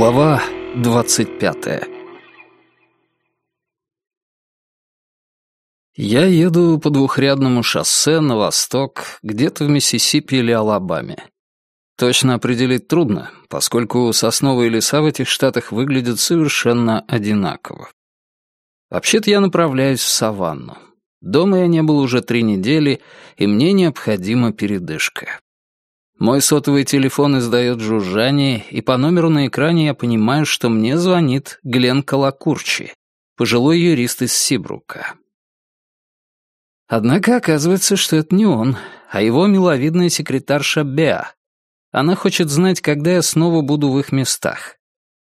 Глава двадцать пятая Я еду по двухрядному шоссе на восток, где-то в Миссисипи или Алабаме. Точно определить трудно, поскольку сосновые леса в этих штатах выглядят совершенно одинаково. Вообще-то я направляюсь в саванну. Дома я не был уже три недели, и мне необходима передышка. Мой сотовый телефон издает жужжание, и по номеру на экране я понимаю, что мне звонит Глен Колокурчи, пожилой юрист из Сибрука. Однако оказывается, что это не он, а его миловидная секретарша Беа. Она хочет знать, когда я снова буду в их местах.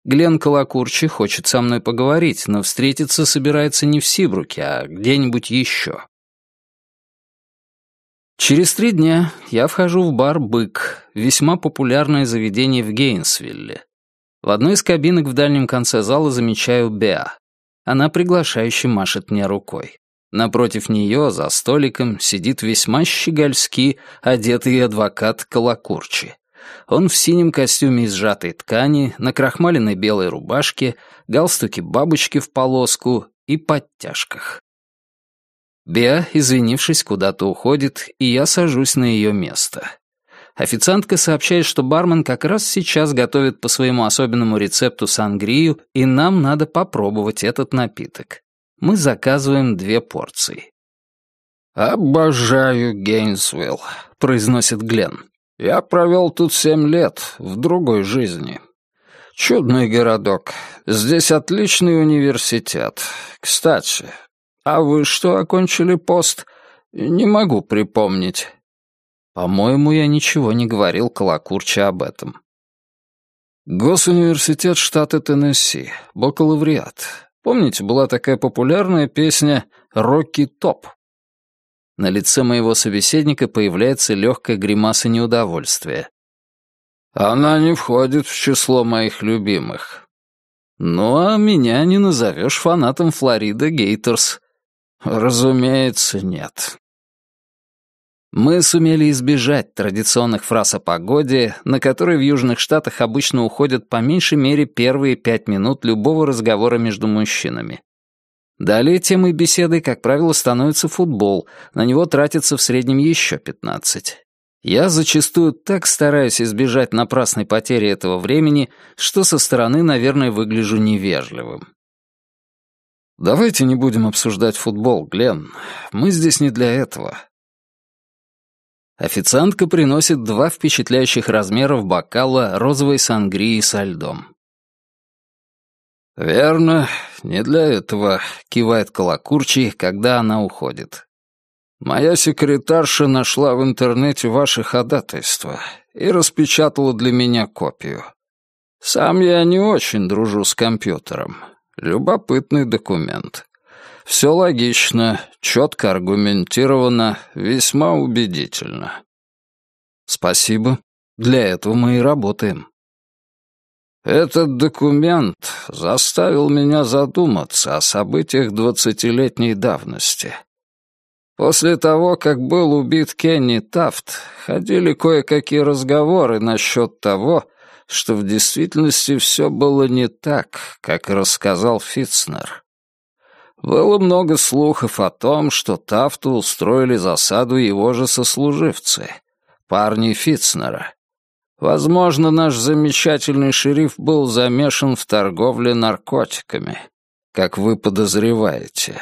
Глен Колокурчи хочет со мной поговорить, но встретиться собирается не в Сибруке, а где-нибудь еще. Через три дня я вхожу в бар «Бык», весьма популярное заведение в Гейнсвилле. В одной из кабинок в дальнем конце зала замечаю Беа. Она приглашающе машет мне рукой. Напротив нее, за столиком, сидит весьма щегольски одетый адвокат Колокурчи. Он в синем костюме из сжатой ткани, на крахмаленной белой рубашке, галстуке бабочки в полоску и подтяжках. Беа, извинившись, куда-то уходит, и я сажусь на ее место. Официантка сообщает, что бармен как раз сейчас готовит по своему особенному рецепту сангрию, и нам надо попробовать этот напиток. Мы заказываем две порции. «Обожаю Гейнсвилл», — произносит Глен. Я провел тут семь лет, в другой жизни. Чудный городок. Здесь отличный университет. Кстати, а вы что окончили пост? Не могу припомнить. По-моему, я ничего не говорил Колокурча об этом. Госуниверситет штата Теннесси, бакалавриат. Помните, была такая популярная песня «Рокки Топ»? На лице моего собеседника появляется легкая гримаса неудовольствия. «Она не входит в число моих любимых». «Ну, а меня не назовешь фанатом Флорида Гейтерс». «Разумеется, нет». Мы сумели избежать традиционных фраз о погоде, на которые в Южных Штатах обычно уходят по меньшей мере первые пять минут любого разговора между мужчинами. Далее темой беседы, как правило, становится футбол, на него тратится в среднем еще 15. Я зачастую так стараюсь избежать напрасной потери этого времени, что со стороны, наверное, выгляжу невежливым. «Давайте не будем обсуждать футбол, Глен. Мы здесь не для этого». Официантка приносит два впечатляющих размеров бокала розовой сангрии со льдом. «Верно, не для этого», — кивает Колокурчий, когда она уходит. «Моя секретарша нашла в интернете ваше ходатайство и распечатала для меня копию. Сам я не очень дружу с компьютером. Любопытный документ. Все логично, четко аргументировано, весьма убедительно». «Спасибо. Для этого мы и работаем». Этот документ заставил меня задуматься о событиях двадцатилетней давности. После того, как был убит Кенни Тафт, ходили кое-какие разговоры насчет того, что в действительности все было не так, как рассказал Фитцнер. Было много слухов о том, что Тафту устроили засаду его же сослуживцы, парни Фитцнера, Возможно, наш замечательный шериф был замешан в торговле наркотиками, как вы подозреваете.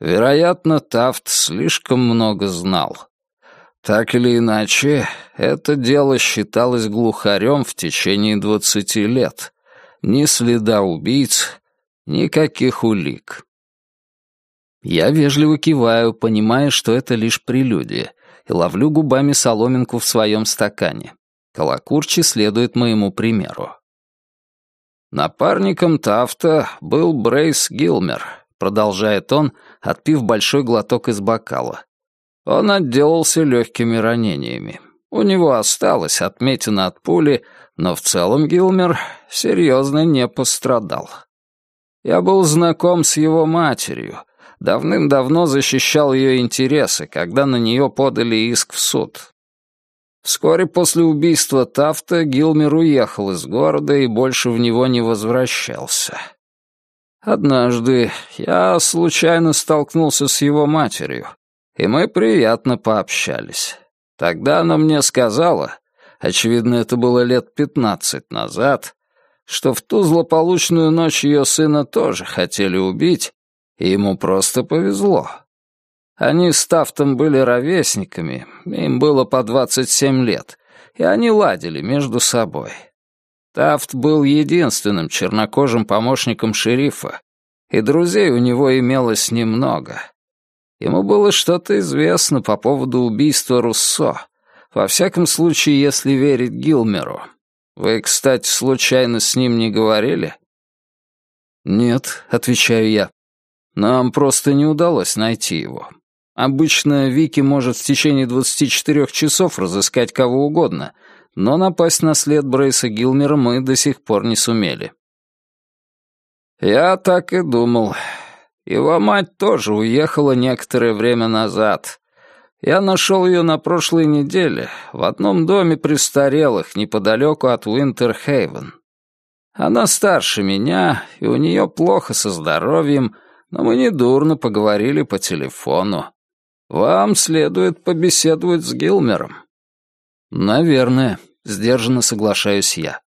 Вероятно, Тафт слишком много знал. Так или иначе, это дело считалось глухарем в течение двадцати лет. Ни следа убийц, никаких улик. Я вежливо киваю, понимая, что это лишь прелюдия, и ловлю губами соломинку в своем стакане. Колокурчи следует моему примеру. Напарником Тафта был Брейс Гилмер, продолжает он, отпив большой глоток из бокала. Он отделался легкими ранениями. У него осталось отметина от пули, но в целом Гилмер серьезно не пострадал. Я был знаком с его матерью, давным-давно защищал ее интересы, когда на нее подали иск в суд. Вскоре после убийства Тафта Гилмер уехал из города и больше в него не возвращался. Однажды я случайно столкнулся с его матерью, и мы приятно пообщались. Тогда она мне сказала, очевидно, это было лет пятнадцать назад, что в ту злополучную ночь ее сына тоже хотели убить, и ему просто повезло. Они с Тафтом были ровесниками, им было по 27 лет, и они ладили между собой. Тафт был единственным чернокожим помощником шерифа, и друзей у него имелось немного. Ему было что-то известно по поводу убийства Руссо, во всяком случае, если верить Гилмеру. Вы, кстати, случайно с ним не говорили? «Нет», — отвечаю я. «Нам просто не удалось найти его. Обычно Вики может в течение 24 часов разыскать кого угодно, но напасть на след Брейса Гилмера мы до сих пор не сумели. Я так и думал. Его мать тоже уехала некоторое время назад. Я нашел ее на прошлой неделе в одном доме престарелых неподалеку от Уинтерхейвен. Она старше меня, и у нее плохо со здоровьем, но мы недурно поговорили по телефону. Вам следует побеседовать с Гилмером. Наверное, сдержанно соглашаюсь я.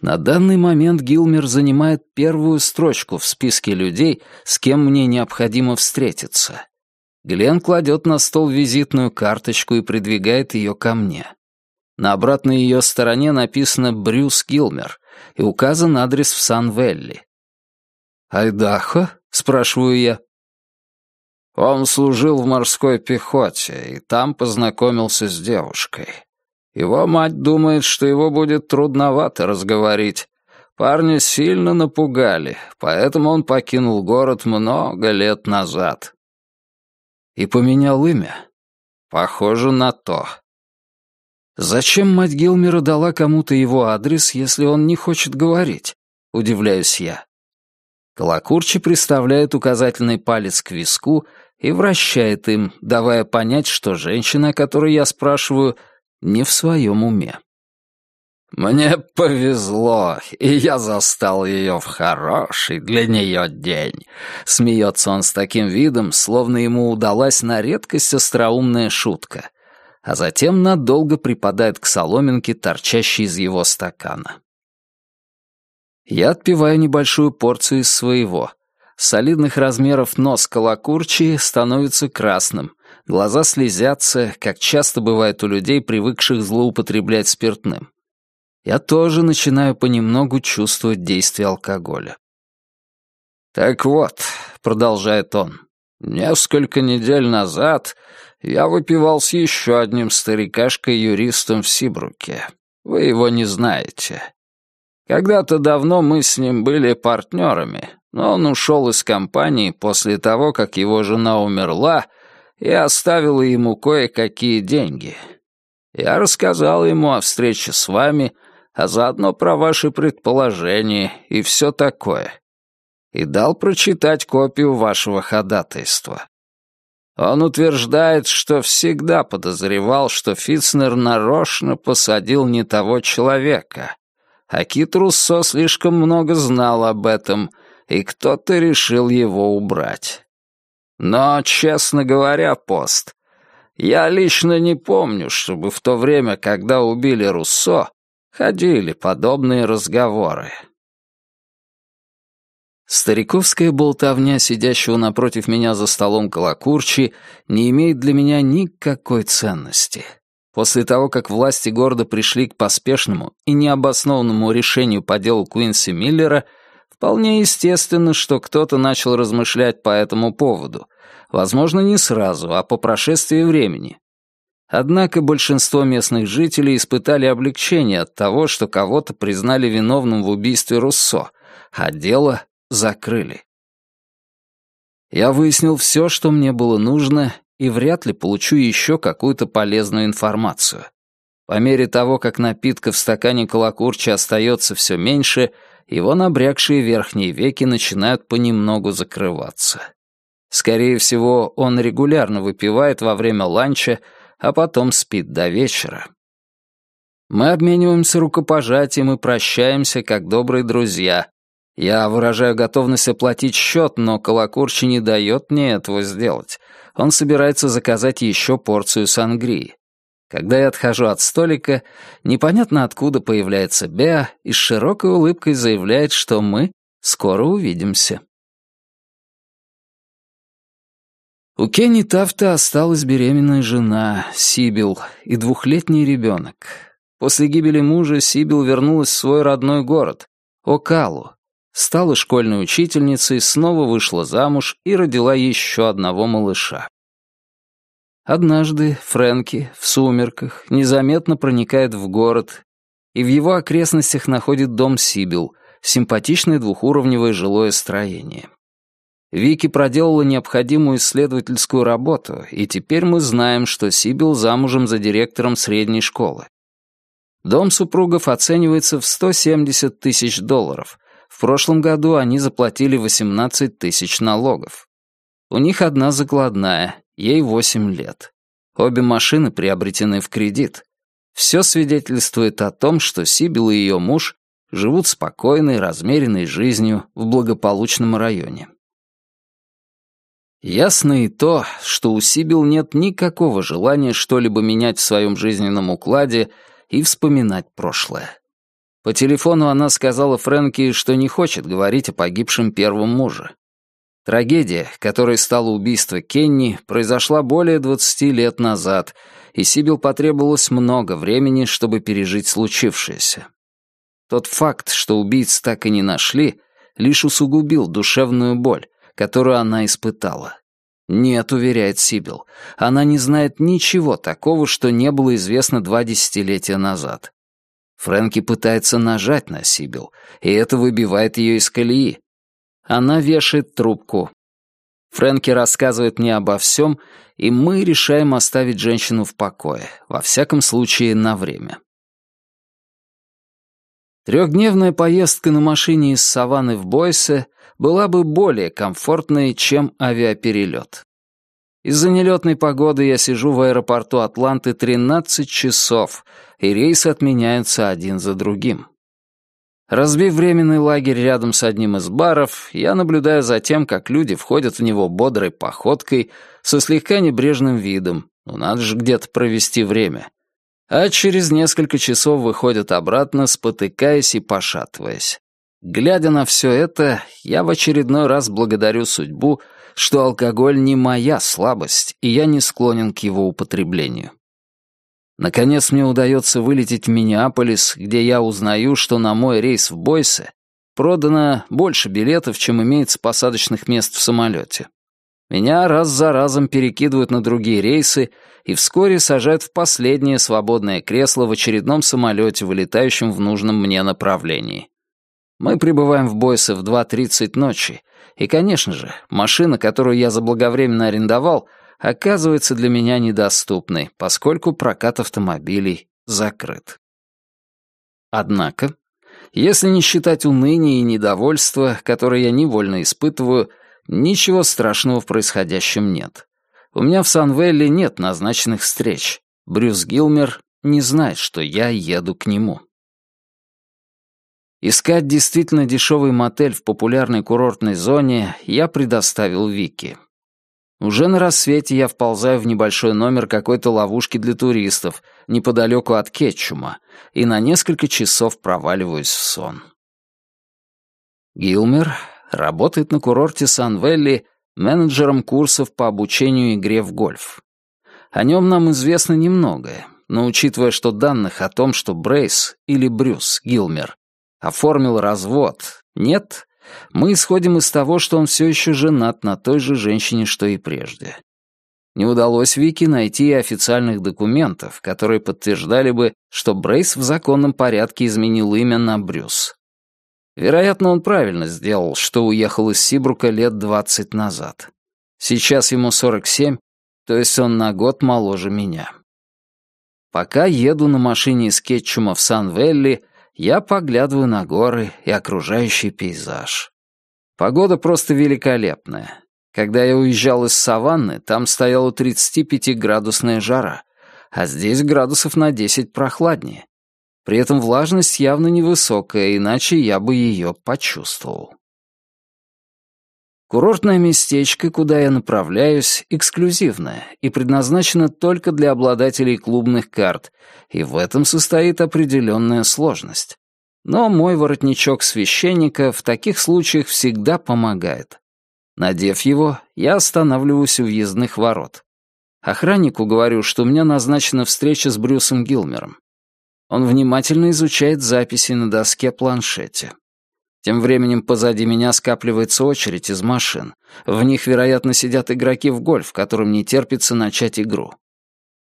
На данный момент Гилмер занимает первую строчку в списке людей, с кем мне необходимо встретиться. Глен кладет на стол визитную карточку и придвигает ее ко мне. На обратной ее стороне написано «Брюс Гилмер» и указан адрес в Сан-Велли. «Айдахо?» — спрашиваю я. Он служил в морской пехоте и там познакомился с девушкой. Его мать думает, что его будет трудновато разговорить. Парня сильно напугали, поэтому он покинул город много лет назад. И поменял имя? Похоже на то. Зачем мать Гилмера дала кому-то его адрес, если он не хочет говорить? Удивляюсь я. Колокурчи приставляет указательный палец к виску и вращает им, давая понять, что женщина, о которой я спрашиваю, не в своем уме. «Мне повезло, и я застал ее в хороший для нее день», — смеется он с таким видом, словно ему удалась на редкость остроумная шутка, а затем надолго припадает к соломинке, торчащей из его стакана. Я отпиваю небольшую порцию из своего. Солидных размеров нос колокурчи становится красным, глаза слезятся, как часто бывает у людей, привыкших злоупотреблять спиртным. Я тоже начинаю понемногу чувствовать действие алкоголя. «Так вот», — продолжает он, — «несколько недель назад я выпивал с еще одним старикашкой-юристом в Сибруке. Вы его не знаете. Когда-то давно мы с ним были партнерами, но он ушел из компании после того, как его жена умерла и оставила ему кое-какие деньги. Я рассказал ему о встрече с вами, а заодно про ваши предположения и все такое. И дал прочитать копию вашего ходатайства. Он утверждает, что всегда подозревал, что Фитцнер нарочно посадил не того человека, а Кит Руссо слишком много знал об этом, и кто-то решил его убрать. Но, честно говоря, пост, я лично не помню, чтобы в то время, когда убили Руссо, ходили подобные разговоры. Стариковская болтовня, сидящего напротив меня за столом колокурчи, не имеет для меня никакой ценности. После того, как власти города пришли к поспешному и необоснованному решению по делу Куинси Миллера, вполне естественно, что кто-то начал размышлять по этому поводу. Возможно, не сразу, а по прошествии времени. Однако большинство местных жителей испытали облегчение от того, что кого-то признали виновным в убийстве Руссо, а дело закрыли. Я выяснил все, что мне было нужно, и вряд ли получу еще какую-то полезную информацию. По мере того, как напитка в стакане колокурчи остается все меньше, его набрякшие верхние веки начинают понемногу закрываться. Скорее всего, он регулярно выпивает во время ланча, а потом спит до вечера. Мы обмениваемся рукопожатием и прощаемся, как добрые друзья. Я выражаю готовность оплатить счет, но Колокурчи не дает мне этого сделать. Он собирается заказать еще порцию сангрии. Когда я отхожу от столика, непонятно откуда появляется Беа и с широкой улыбкой заявляет, что мы скоро увидимся. У Кенни Тафта осталась беременная жена, Сибил, и двухлетний ребенок. После гибели мужа Сибил вернулась в свой родной город, Окалу, стала школьной учительницей, снова вышла замуж и родила еще одного малыша. Однажды Фрэнки в сумерках незаметно проникает в город и в его окрестностях находит дом Сибил, симпатичное двухуровневое жилое строение. Вики проделала необходимую исследовательскую работу, и теперь мы знаем, что Сибил замужем за директором средней школы. Дом супругов оценивается в 170 тысяч долларов. В прошлом году они заплатили 18 тысяч налогов. У них одна закладная, ей 8 лет. Обе машины приобретены в кредит. Все свидетельствует о том, что Сибил и ее муж живут спокойной, размеренной жизнью в благополучном районе. Ясно и то, что у Сибил нет никакого желания что-либо менять в своем жизненном укладе и вспоминать прошлое. По телефону она сказала Фрэнки, что не хочет говорить о погибшем первом муже. Трагедия, которой стало убийство Кенни, произошла более 20 лет назад, и Сибил потребовалось много времени, чтобы пережить случившееся. Тот факт, что убийц так и не нашли, лишь усугубил душевную боль, которую она испытала. «Нет», — уверяет Сибил, — «она не знает ничего такого, что не было известно два десятилетия назад». Фрэнки пытается нажать на Сибил, и это выбивает ее из колеи. Она вешает трубку. Фрэнки рассказывает мне обо всем, и мы решаем оставить женщину в покое, во всяком случае, на время. Трехдневная поездка на машине из Саванны в Бойсе была бы более комфортной, чем авиаперелет. Из-за нелетной погоды я сижу в аэропорту Атланты 13 часов, и рейсы отменяются один за другим. Разбив временный лагерь рядом с одним из баров, я наблюдаю за тем, как люди входят в него бодрой походкой, со слегка небрежным видом, ну надо же где-то провести время. А через несколько часов выходят обратно, спотыкаясь и пошатываясь. Глядя на все это, я в очередной раз благодарю судьбу, что алкоголь не моя слабость, и я не склонен к его употреблению. Наконец мне удается вылететь в Миннеаполис, где я узнаю, что на мой рейс в Бойсе продано больше билетов, чем имеется посадочных мест в самолете. Меня раз за разом перекидывают на другие рейсы и вскоре сажают в последнее свободное кресло в очередном самолете, вылетающем в нужном мне направлении. Мы прибываем в Бойсе в 2.30 ночи, и, конечно же, машина, которую я заблаговременно арендовал, оказывается для меня недоступной, поскольку прокат автомобилей закрыт. Однако, если не считать уныния и недовольства, которые я невольно испытываю, ничего страшного в происходящем нет. У меня в Санвелле нет назначенных встреч. Брюс Гилмер не знает, что я еду к нему. Искать действительно дешевый мотель в популярной курортной зоне я предоставил Вике. Уже на рассвете я вползаю в небольшой номер какой-то ловушки для туристов, неподалеку от Кетчума, и на несколько часов проваливаюсь в сон. Гилмер работает на курорте Сан-Велли менеджером курсов по обучению игре в гольф. О нем нам известно немногое, но учитывая, что данных о том, что Брейс или Брюс Гилмер оформил развод. Нет, мы исходим из того, что он все еще женат на той же женщине, что и прежде. Не удалось Вики найти официальных документов, которые подтверждали бы, что Брейс в законном порядке изменил имя на Брюс. Вероятно, он правильно сделал, что уехал из Сибрука лет 20 назад. Сейчас ему 47, то есть он на год моложе меня. Пока еду на машине из Кетчума в Сан-Велли, я поглядываю на горы и окружающий пейзаж. Погода просто великолепная. Когда я уезжал из саванны, там стояла 35-градусная жара, а здесь градусов на 10 прохладнее. При этом влажность явно невысокая, иначе я бы ее почувствовал. Курортное местечко, куда я направляюсь, эксклюзивное и предназначено только для обладателей клубных карт, и в этом состоит определенная сложность. Но мой воротничок священника в таких случаях всегда помогает. Надев его, я останавливаюсь у въездных ворот. Охраннику говорю, что у меня назначена встреча с Брюсом Гилмером. Он внимательно изучает записи на доске планшете. Тем временем позади меня скапливается очередь из машин. В них, вероятно, сидят игроки в гольф, которым не терпится начать игру.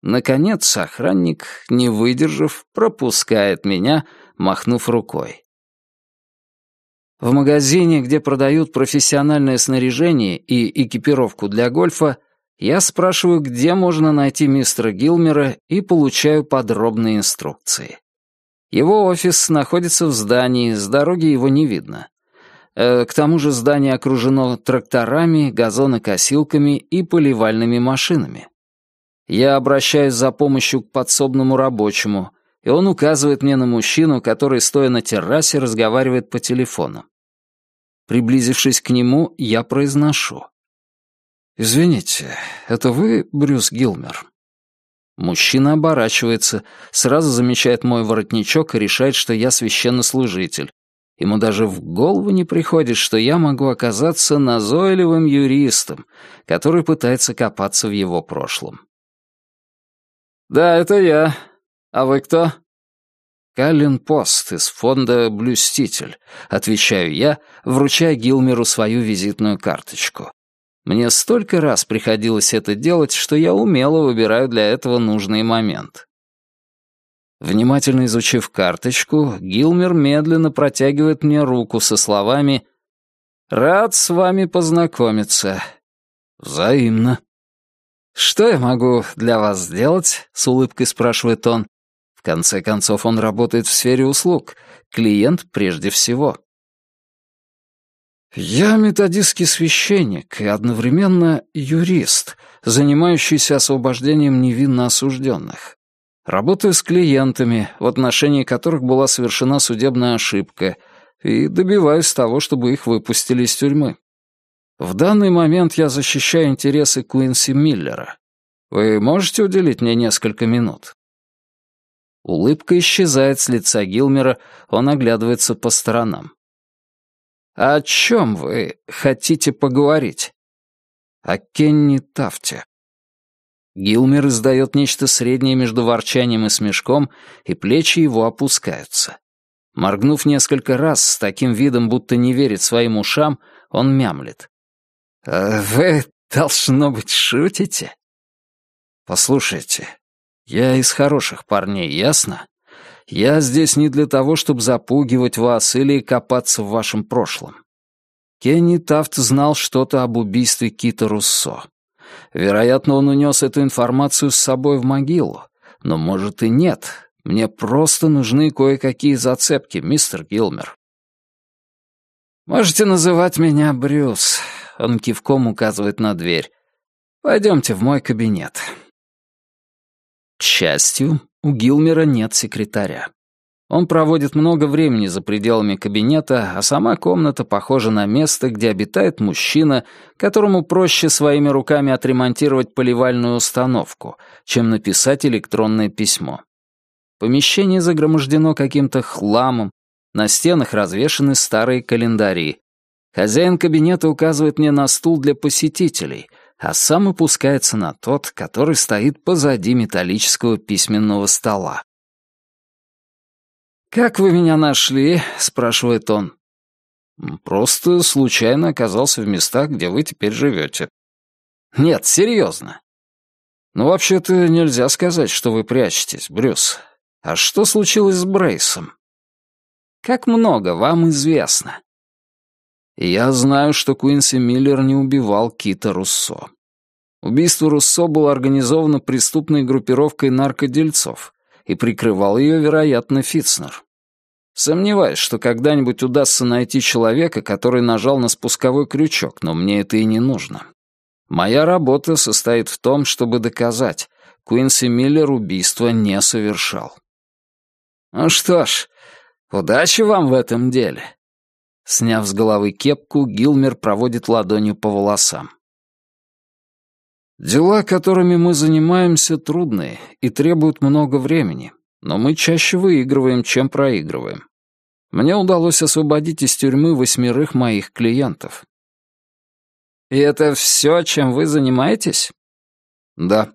Наконец, охранник, не выдержав, пропускает меня, махнув рукой. В магазине, где продают профессиональное снаряжение и экипировку для гольфа, я спрашиваю, где можно найти мистера Гилмера и получаю подробные инструкции. Его офис находится в здании, с дороги его не видно. Э, к тому же здание окружено тракторами, газонокосилками и поливальными машинами. Я обращаюсь за помощью к подсобному рабочему, и он указывает мне на мужчину, который, стоя на террасе, разговаривает по телефону. Приблизившись к нему, я произношу. «Извините, это вы Брюс Гилмер?» Мужчина оборачивается, сразу замечает мой воротничок и решает, что я священнослужитель. Ему даже в голову не приходит, что я могу оказаться назойливым юристом, который пытается копаться в его прошлом. «Да, это я. А вы кто?» «Каллен Пост из фонда «Блюститель», — отвечаю я, вручая Гилмеру свою визитную карточку. Мне столько раз приходилось это делать, что я умело выбираю для этого нужный момент. Внимательно изучив карточку, Гилмер медленно протягивает мне руку со словами «Рад с вами познакомиться». «Взаимно». «Что я могу для вас сделать?» — с улыбкой спрашивает он. В конце концов, он работает в сфере услуг. Клиент прежде всего. «Я методистский священник и одновременно юрист, занимающийся освобождением невинно осужденных. Работаю с клиентами, в отношении которых была совершена судебная ошибка, и добиваюсь того, чтобы их выпустили из тюрьмы. В данный момент я защищаю интересы Куинси Миллера. Вы можете уделить мне несколько минут?» Улыбка исчезает с лица Гилмера, он оглядывается по сторонам. «О чем вы хотите поговорить?» «О Кенни Тафте». Гилмер издает нечто среднее между ворчанием и смешком, и плечи его опускаются. Моргнув несколько раз с таким видом, будто не верит своим ушам, он мямлет. «Э, «Вы, должно быть, шутите?» «Послушайте, я из хороших парней, ясно? Я здесь не для того, чтобы запугивать вас или копаться в вашем прошлом. Кенни Тафт знал что-то об убийстве Кита Руссо. Вероятно, он унес эту информацию с собой в могилу. Но, может, и нет. Мне просто нужны кое-какие зацепки, мистер Гилмер. «Можете называть меня Брюс», — он кивком указывает на дверь. «Пойдемте в мой кабинет». К счастью, у Гилмера нет секретаря. Он проводит много времени за пределами кабинета, а сама комната похожа на место, где обитает мужчина, которому проще своими руками отремонтировать поливальную установку, чем написать электронное письмо. Помещение загромождено каким-то хламом, на стенах развешаны старые календари. Хозяин кабинета указывает мне на стул для посетителей — а сам опускается на тот, который стоит позади металлического письменного стола. «Как вы меня нашли?» — спрашивает он. «Просто случайно оказался в местах, где вы теперь живете». «Нет, серьезно». «Ну, вообще-то нельзя сказать, что вы прячетесь, Брюс. А что случилось с Брейсом?» «Как много вам известно?» Я знаю, что Куинси Миллер не убивал Кита Руссо. Убийство Руссо было организовано преступной группировкой наркодельцов, и прикрывал ее, вероятно, Фитцнер. Сомневаюсь, что когда-нибудь удастся найти человека, который нажал на спусковой крючок, но мне это и не нужно. Моя работа состоит в том, чтобы доказать, Куинси Миллер убийства не совершал. «Ну что ж, удачи вам в этом деле». Сняв с головы кепку, Гилмер проводит ладонью по волосам. «Дела, которыми мы занимаемся, трудные и требуют много времени, но мы чаще выигрываем, чем проигрываем. Мне удалось освободить из тюрьмы восьмерых моих клиентов». «И это все, чем вы занимаетесь?» «Да.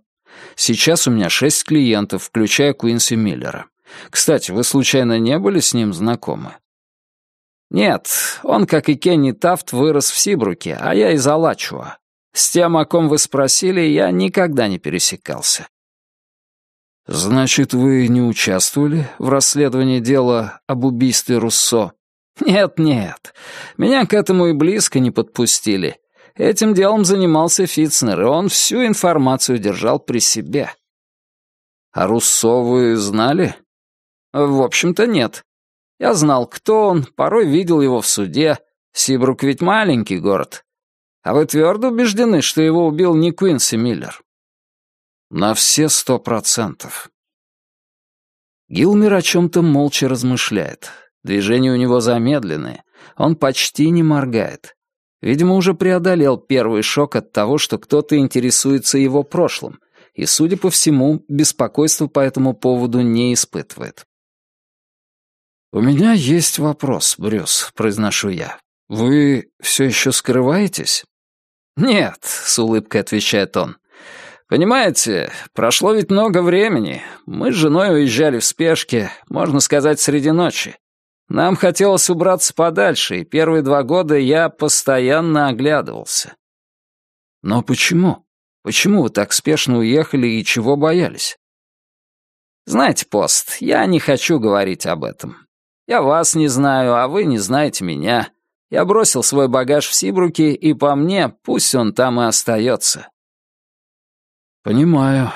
Сейчас у меня шесть клиентов, включая Куинси Миллера. Кстати, вы случайно не были с ним знакомы? Нет, он, как и Кенни Тафт, вырос в Сибруке, а я из Алачуа. С тем, о ком вы спросили, я никогда не пересекался. Значит, вы не участвовали в расследовании дела об убийстве Руссо? Нет-нет, меня к этому и близко не подпустили. Этим делом занимался Фитцнер, и он всю информацию держал при себе. А Руссо вы знали? В общем-то, нет. Я знал, кто он, порой видел его в суде. Сибрук ведь маленький город. А вы твердо убеждены, что его убил не Куинси Миллер? На все сто процентов. Гилмер о чем-то молча размышляет. Движения у него замедленные. Он почти не моргает. Видимо, уже преодолел первый шок от того, что кто-то интересуется его прошлым, и, судя по всему, беспокойства по этому поводу не испытывает. «У меня есть вопрос, Брюс», — произношу я. «Вы все еще скрываетесь?» «Нет», — с улыбкой отвечает он. «Понимаете, прошло ведь много времени. Мы с женой уезжали в спешке, можно сказать, среди ночи. Нам хотелось убраться подальше, и первые два года я постоянно оглядывался». «Но почему? Почему вы так спешно уехали и чего боялись?» «Знаете, Пост, я не хочу говорить об этом. Я вас не знаю, а вы не знаете меня. Я бросил свой багаж в Сибруке, и по мне, пусть он там и остается». «Понимаю.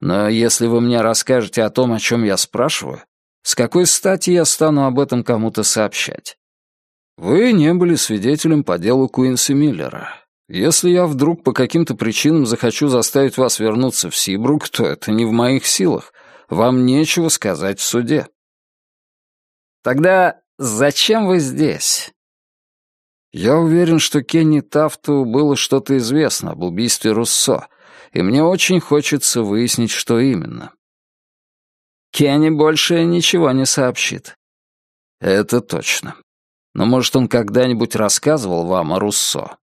Но если вы мне расскажете о том, о чем я спрашиваю, с какой стати я стану об этом кому-то сообщать? Вы не были свидетелем по делу Куинси Миллера. Если я вдруг по каким-то причинам захочу заставить вас вернуться в Сибрук, то это не в моих силах. Вам нечего сказать в суде. Тогда зачем вы здесь? Я уверен, что Кенни Тафту было что-то известно об убийстве Руссо, и мне очень хочется выяснить, что именно. Кенни больше ничего не сообщит. Это точно. Но, может, он когда-нибудь рассказывал вам о Руссо?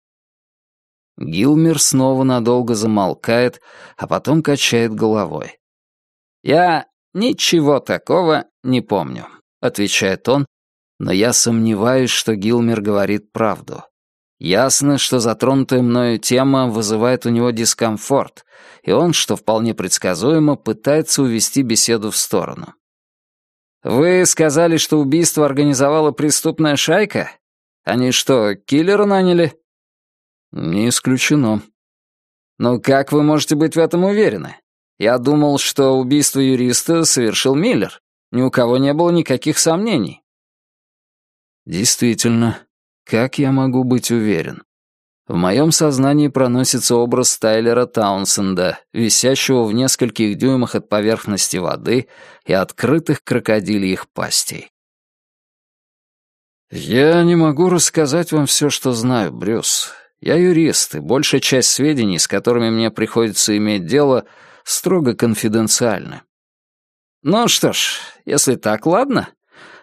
Гилмер снова надолго замолкает, а потом качает головой. «Я ничего такого не помню» отвечает он, но я сомневаюсь, что Гилмер говорит правду. Ясно, что затронутая мною тема вызывает у него дискомфорт, и он, что вполне предсказуемо, пытается увести беседу в сторону. «Вы сказали, что убийство организовала преступная шайка? Они что, киллера наняли?» «Не исключено». «Ну как вы можете быть в этом уверены? Я думал, что убийство юриста совершил Миллер». Ни у кого не было никаких сомнений. Действительно, как я могу быть уверен? В моем сознании проносится образ Тайлера Таунсенда, висящего в нескольких дюймах от поверхности воды и открытых крокодильих пастей. «Я не могу рассказать вам все, что знаю, Брюс. Я юрист, и большая часть сведений, с которыми мне приходится иметь дело, строго конфиденциальны. Ну что ж, если так, ладно.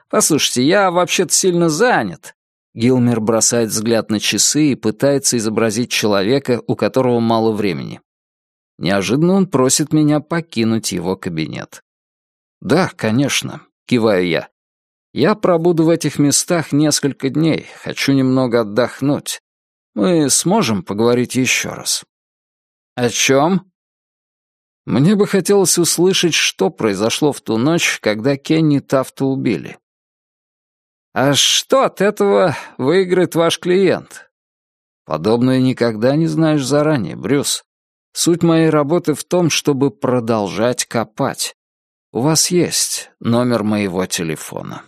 Послушайте, я вообще-то сильно занят. Гилмер бросает взгляд на часы и пытается изобразить человека, у которого мало времени. Неожиданно он просит меня покинуть его кабинет. «Да, конечно», — киваю я. «Я пробуду в этих местах несколько дней, хочу немного отдохнуть. Мы сможем поговорить еще раз». «О чем?» Мне бы хотелось услышать, что произошло в ту ночь, когда Кенни Тафта убили. А что от этого выиграет ваш клиент? Подобное никогда не знаешь заранее, Брюс. Суть моей работы в том, чтобы продолжать копать. У вас есть номер моего телефона.